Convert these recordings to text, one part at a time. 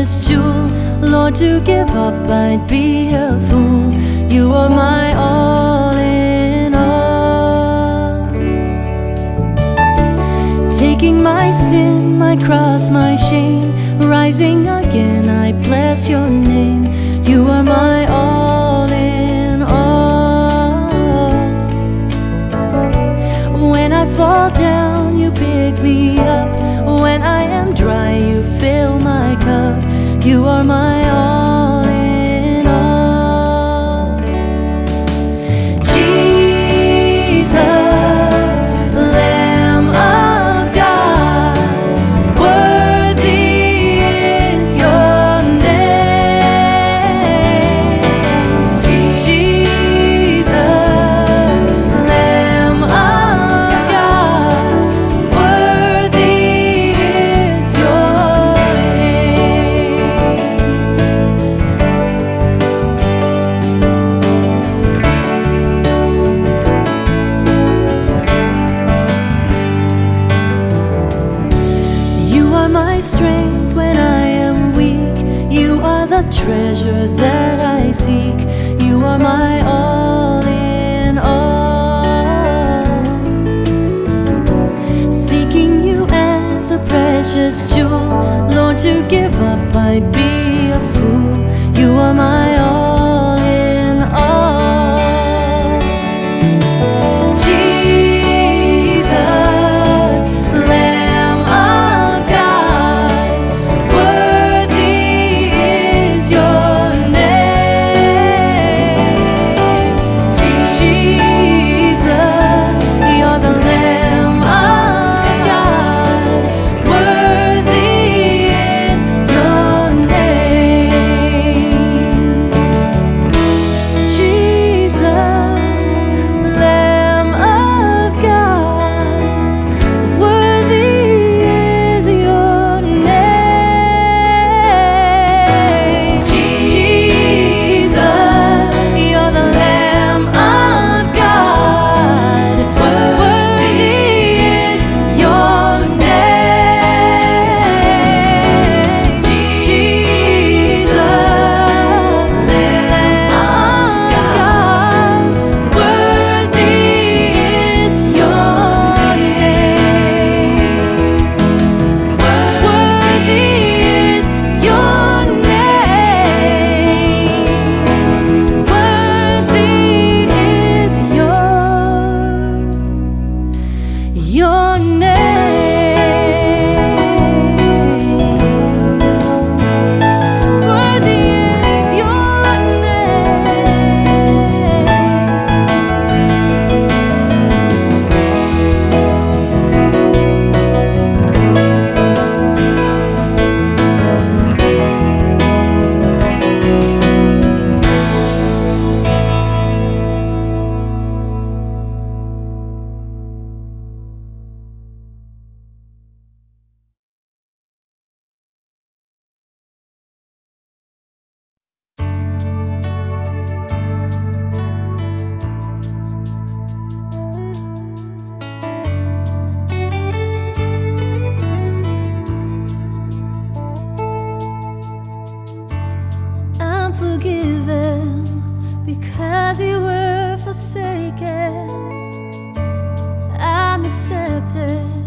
precious jewel, Lord, to give up I'd be a fool. You are my all in all. Taking my sin, my cross, my shame, rising again, I bless your name. You are my all in all. When I fall down, you pick me up. When I am dry, you fill my cup. You are my strength when I am weak. You are the treasure that I seek. You are my all in all. Seeking you as a precious jewel, Lord, to give up I'd be forgiven because you were forsaken. I'm accepted.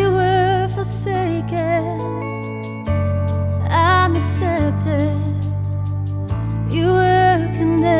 You were forsaken. I'm accepted. You were condemned.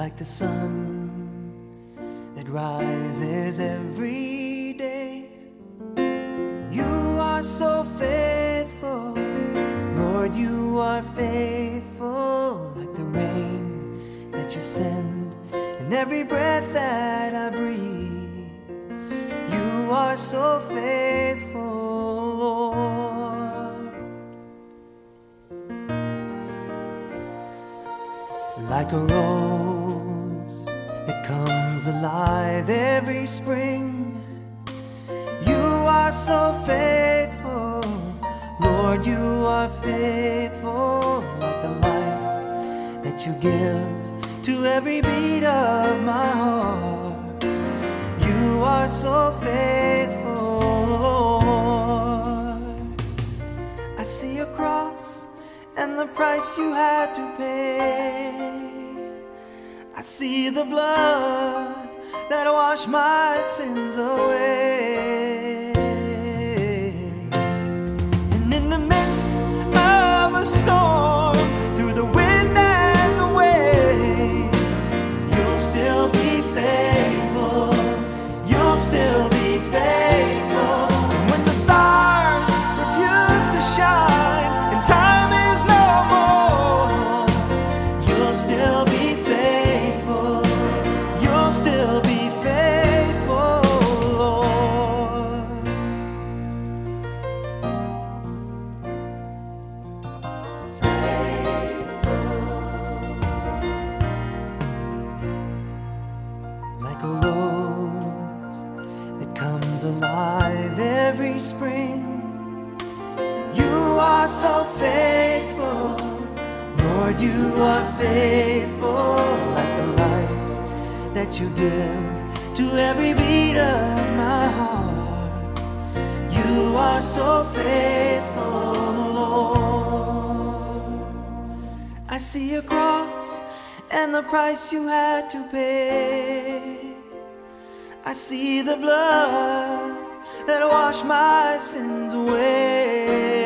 Like the sun that rises every day. You are so faithful, Lord, you are faithful, like the rain that you send in every breath that I breathe. You are so faithful, Lord. Like a rose alive every spring. You are so faithful, Lord, you are faithful, like the life that you give to every beat of my heart. You are so faithful, Lord. I see a cross and the price you had to pay. I see the blood that washed my sins away. And in the midst of a storm, comes alive every spring. You are so faithful, Lord, you are faithful, like the life that you give to every beat of my heart. You are so faithful, Lord. I see a cross and the price you had to pay. I see the blood that washed my sins away.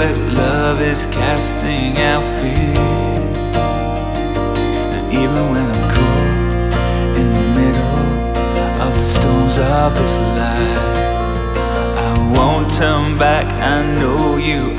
Perfect love is casting out fear. And even when I'm caught in the middle of the storms of this life, I won't turn back. I know you